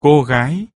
cô gái.